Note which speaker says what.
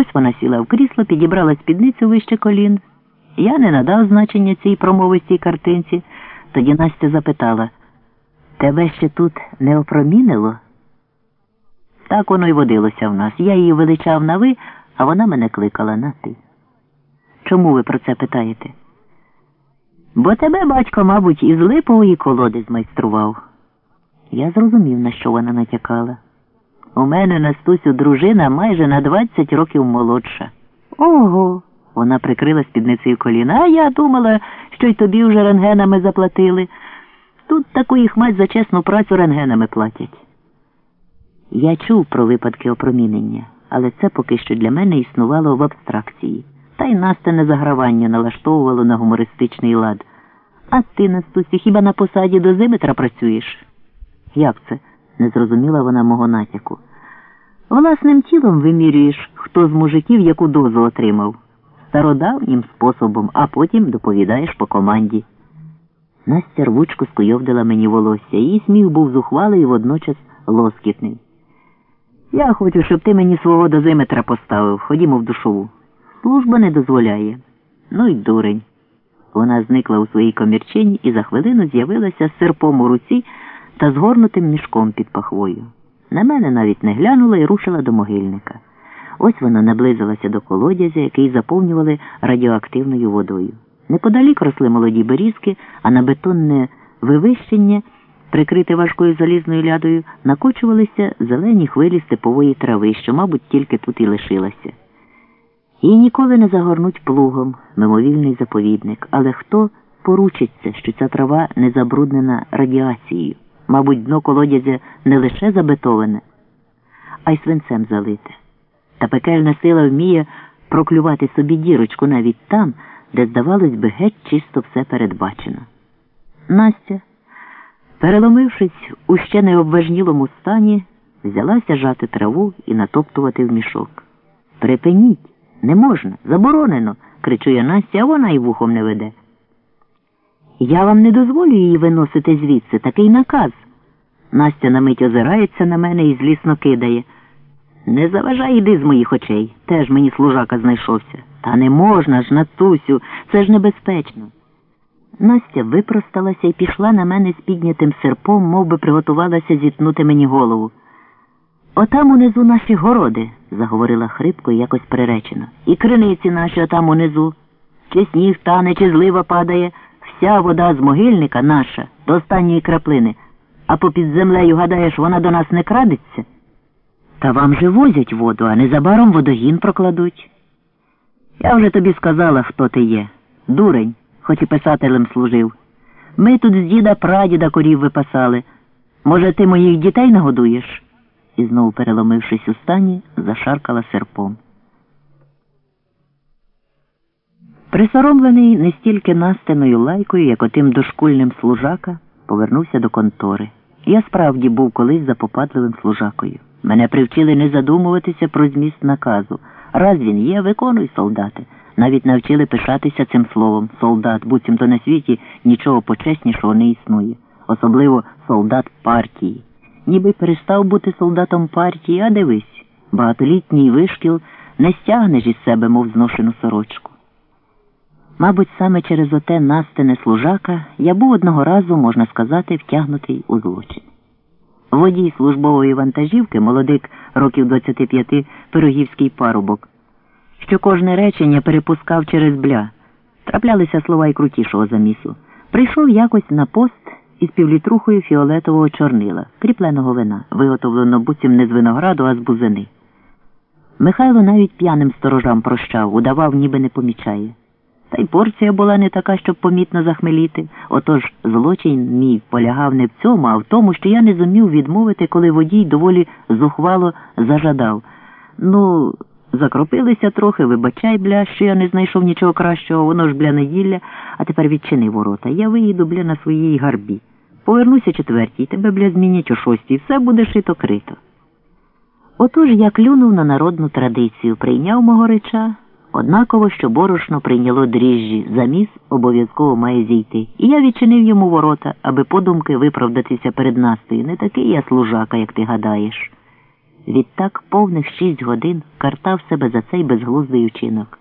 Speaker 1: Ось вона сіла в крісло, підібрала спідницю вище колін. Я не надав значення цій промовистій картинці. Тоді Настя запитала Тебе ще тут не опромінило? Так воно й водилося в нас. Я її величав на ви, а вона мене кликала на ти. Чому ви про це питаєте? Бо тебе батько, мабуть, із липової колоди змайстрував. Я зрозумів, на що вона натякала. У мене Настусю дружина майже на 20 років молодша. Ого. Вона прикрила спідницею коліна, а я думала, що й тобі вже рентгенами заплатили. Тут таку їх мать за чесну працю рентгенами платять. Я чув про випадки опромінення, але це поки що для мене існувало в абстракції. Та й настане загравання налаштовувало на гумористичний лад. А ти, Настусі, хіба на посаді дозиметра працюєш? Як це? Не зрозуміла вона мого натяку. Власним тілом вимірюєш, хто з мужиків яку дозу отримав. Стародавнім способом, а потім доповідаєш по команді. Настя рвучко скуйовдила мені волосся, її сміх був зухвалий і водночас лоскітний. Я хочу, щоб ти мені свого дозиметра поставив. Ходімо в душову. Служба не дозволяє. Ну й дурень. Вона зникла у своїй комірчині і за хвилину з'явилася серпом у руці та згорнутим мішком під пахвою. На мене навіть не глянула і рушила до могильника. Ось вона наблизилася до колодязя, який заповнювали радіоактивною водою. Неподалік росли молоді берізки, а на бетонне вивищення, прикрите важкою залізною лядою, накочувалися зелені хвилі степової трави, що, мабуть, тільки тут і лишилася. Її ніколи не загорнуть плугом, мимовільний заповідник, але хто поручиться, що ця трава не забруднена радіацією? Мабуть, дно колодязя не лише забетоване, а й свинцем залите. Та пекельна сила вміє проклювати собі дірочку навіть там, де, здавалось би, геть чисто все передбачено. Настя, переломившись у ще необважнілому стані, взялася жати траву і натоптувати в мішок. Припиніть, не можна, заборонено, кричує Настя, а вона й вухом не веде. Я вам не дозволю її виносити звідси, такий наказ. Настя на мить озирається на мене і злісно кидає. Не заважай іди з моїх очей. Теж мені служака знайшовся. Та не можна ж, Нацусю, це ж небезпечно. Настя випросталася і пішла на мене з піднятим серпом, мов би приготувалася зітнути мені голову. Отам унизу наші городи, заговорила хрипко і якось приречено. І криниці наші отам унизу. Чи сніг тане, чи злива падає, вся вода з могильника наша до останньої краплини, а попід землею, гадаєш, вона до нас не крадеться? Та вам же возять воду, а незабаром водогін прокладуть. Я вже тобі сказала, хто ти є. Дурень, хоч і писателем служив. Ми тут з діда прадіда корів випасали. Може, ти моїх дітей нагодуєш? І знову, переломившись у стані, зашаркала серпом. Присоромлений не стільки настеною лайкою, як отим дошкульним служака, повернувся до контори. Я справді був колись запопадливим служакою. Мене привчили не задумуватися про зміст наказу. Раз він є, виконуй, солдати. Навіть навчили пишатися цим словом солдат, буцімто на світі нічого почеснішого не існує, особливо солдат партії. Ніби перестав бути солдатом партії, а дивись, багатолітній вишкіл не стягнеш із себе, мов зношену сорочку. Мабуть, саме через оте настине служака я був одного разу, можна сказати, втягнутий у злочин. Водій службової вантажівки, молодик років 25 пирогівський парубок, що кожне речення перепускав через бля. Траплялися слова й крутішого замісу. Прийшов якось на пост із півлітрухою фіолетового чорнила, кріпленого вина, виготовлено буцім не з винограду, а з бузини. Михайло навіть п'яним сторожам прощав, удавав, ніби не помічає. Та й порція була не така, щоб помітно захмеліти. Отож злочин мій полягав не в цьому, а в тому, що я не зумів відмовити, коли водій доволі зухвало зажадав. Ну, закропилися трохи, вибачай, бля, що я не знайшов нічого кращого, воно ж бля неділя, а тепер відчини ворота. Я виїду, бля, на своїй гарбі. Повернуся четвертій, тебе, бля, змінять о шостій, все буде шито крито. Отож я клюнув на народну традицію, прийняв мого реча. Однаково, що борошно прийняло дріжджі, заміс обов'язково має зійти. І я відчинив йому ворота, аби подумки виправдатися перед Настою. Не такий я служака, як ти гадаєш. Відтак повних шість годин картав себе за цей безглуздий учинок.